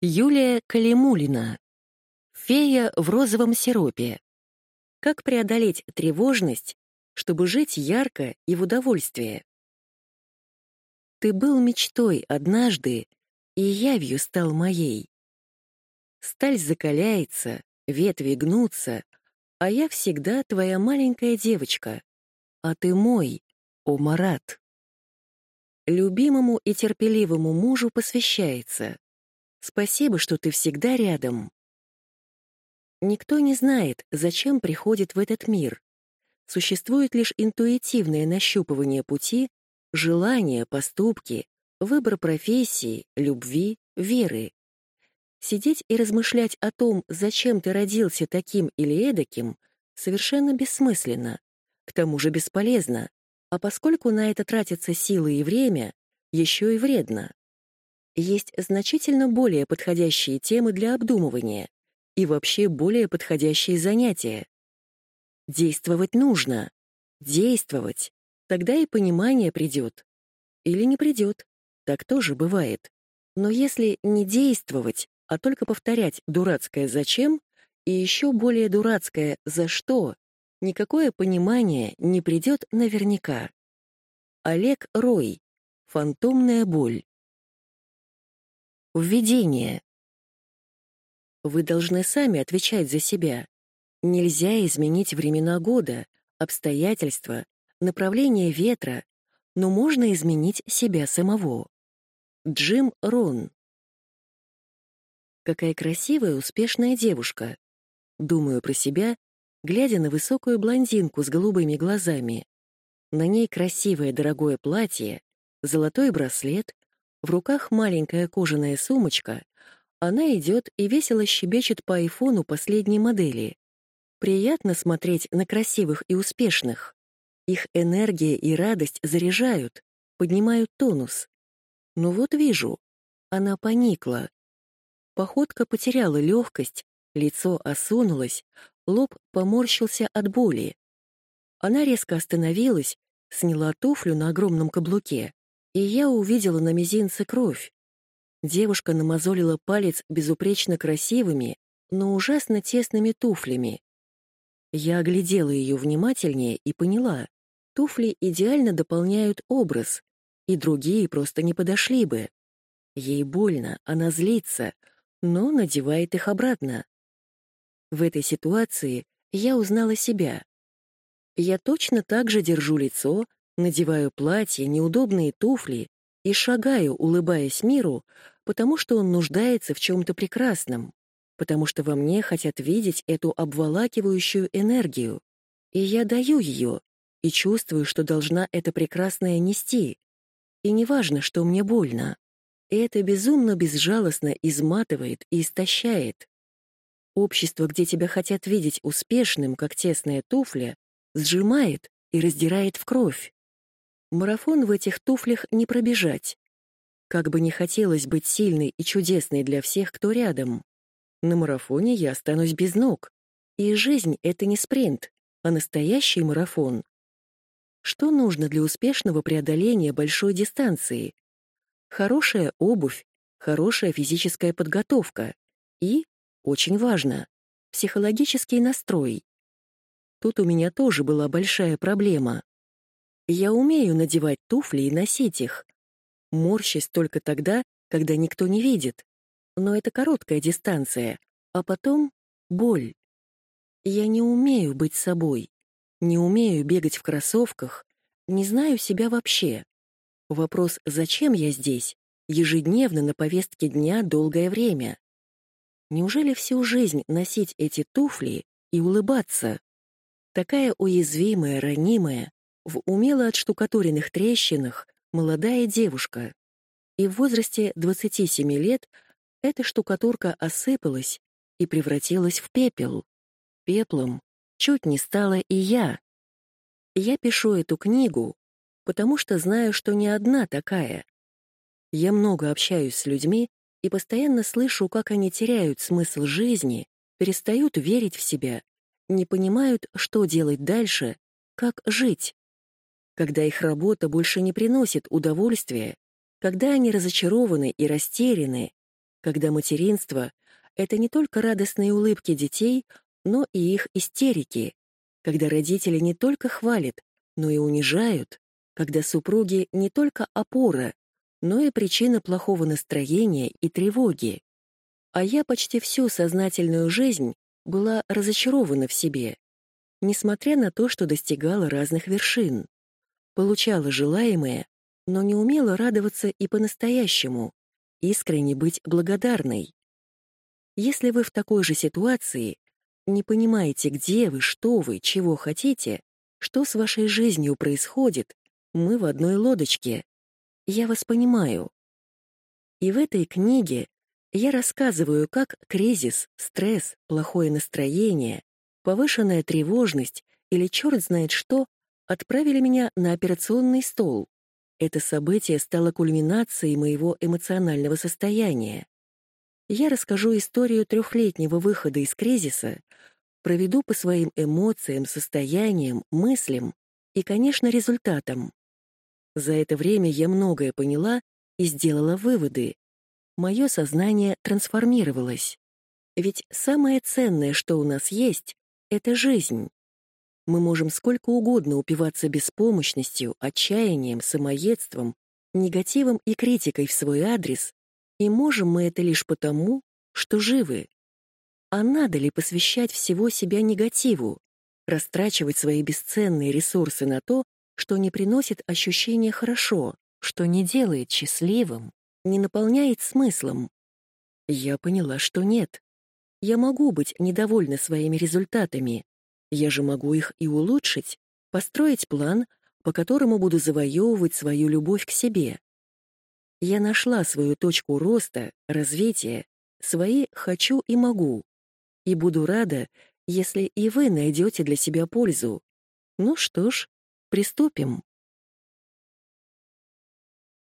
Юлия Калимулина. Фея в розовом сиропе. Как преодолеть тревожность, чтобы жить ярко и в удовольствии? Ты был мечтой однажды, и явью стал моей. Сталь закаляется, ветви гнутся, а я всегда твоя маленькая девочка, а ты мой, о Марат. Любимому и терпеливому мужу посвящается. Спасибо, что ты всегда рядом. Никто не знает, зачем приходит в этот мир. Существует лишь интуитивное нащупывание пути, желания, поступки, выбор профессии, любви, веры. Сидеть и размышлять о том, зачем ты родился таким или эдаким, совершенно бессмысленно, к тому же бесполезно, а поскольку на это тратятся силы и время, еще и вредно есть значительно более подходящие темы для обдумывания и вообще более подходящие занятия. Действовать нужно. Действовать. Тогда и понимание придет. Или не придет. Так тоже бывает. Но если не действовать, а только повторять дурацкое «зачем» и еще более дурацкое «за что», никакое понимание не придет наверняка. Олег Рой. Фантомная боль. Введение. Вы должны сами отвечать за себя. Нельзя изменить времена года, обстоятельства, направление ветра, но можно изменить себя самого. Джим Рон. Какая красивая, успешная девушка. Думаю про себя, глядя на высокую блондинку с голубыми глазами. На ней красивое дорогое платье, золотой браслет, в руках маленькая кожаная сумочка. Она идет и весело щебечет по айфону последней модели. Приятно смотреть на красивых и успешных. Их энергия и радость заряжают, поднимают тонус. Ну вот вижу, она поникла. Походка потеряла легкость, лицо осунулось, лоб поморщился от боли. Она резко остановилась, сняла туфлю на огромном каблуке, и я увидела на мизинце кровь. Девушка намазолила палец безупречно красивыми, но ужасно тесными туфлями. Я оглядела ее внимательнее и поняла, туфли идеально дополняют образ, и другие просто не подошли бы. Ей больно, она злится, но надевает их обратно. В этой ситуации я узнала себя. Я точно так же держу лицо, Надеваю платье, неудобные туфли и шагаю, улыбаясь миру, потому что он нуждается в чем-то прекрасном, потому что во мне хотят видеть эту обволакивающую энергию. И я даю ее, и чувствую, что должна это прекрасное нести. И неважно, что мне больно. Это безумно безжалостно изматывает и истощает. Общество, где тебя хотят видеть успешным, как тесная туфля, сжимает и раздирает в кровь. Марафон в этих туфлях не пробежать. Как бы не хотелось быть сильной и чудесной для всех, кто рядом. На марафоне я останусь без ног. И жизнь — это не спринт, а настоящий марафон. Что нужно для успешного преодоления большой дистанции? Хорошая обувь, хорошая физическая подготовка и, очень важно, психологический настрой. Тут у меня тоже была большая проблема. Я умею надевать туфли и носить их. Морщусь только тогда, когда никто не видит. Но это короткая дистанция, а потом — боль. Я не умею быть собой, не умею бегать в кроссовках, не знаю себя вообще. Вопрос «зачем я здесь?» ежедневно на повестке дня долгое время. Неужели всю жизнь носить эти туфли и улыбаться? Такая уязвимая, ранимая, в умело отштукатуренных трещинах молодая девушка. И в возрасте 27 лет эта штукатурка осыпалась и превратилась в пепел. Пеплом чуть не стала и я. Я пишу эту книгу, потому что знаю, что не одна такая. Я много общаюсь с людьми и постоянно слышу, как они теряют смысл жизни, перестают верить в себя, не понимают, что делать дальше, как жить когда их работа больше не приносит удовольствия, когда они разочарованы и растеряны, когда материнство — это не только радостные улыбки детей, но и их истерики, когда родители не только хвалят, но и унижают, когда супруги не только опора, но и причина плохого настроения и тревоги. А я почти всю сознательную жизнь была разочарована в себе, несмотря на то, что достигала разных вершин. Получала желаемое, но не умела радоваться и по-настоящему, искренне быть благодарной. Если вы в такой же ситуации, не понимаете, где вы, что вы, чего хотите, что с вашей жизнью происходит, мы в одной лодочке. Я вас понимаю. И в этой книге я рассказываю, как кризис, стресс, плохое настроение, повышенная тревожность или черт знает что отправили меня на операционный стол. Это событие стало кульминацией моего эмоционального состояния. Я расскажу историю трехлетнего выхода из кризиса, проведу по своим эмоциям, состояниям, мыслям и, конечно, результатам. За это время я многое поняла и сделала выводы. Мое сознание трансформировалось. Ведь самое ценное, что у нас есть, — это жизнь. Мы можем сколько угодно упиваться беспомощностью, отчаянием, самоедством, негативом и критикой в свой адрес, и можем мы это лишь потому, что живы. А надо ли посвящать всего себя негативу, растрачивать свои бесценные ресурсы на то, что не приносит ощущения хорошо, что не делает счастливым, не наполняет смыслом? Я поняла, что нет. Я могу быть недовольна своими результатами. Я же могу их и улучшить, построить план, по которому буду завоевывать свою любовь к себе. Я нашла свою точку роста, развития, свои «хочу» и «могу», и буду рада, если и вы найдете для себя пользу. Ну что ж, приступим.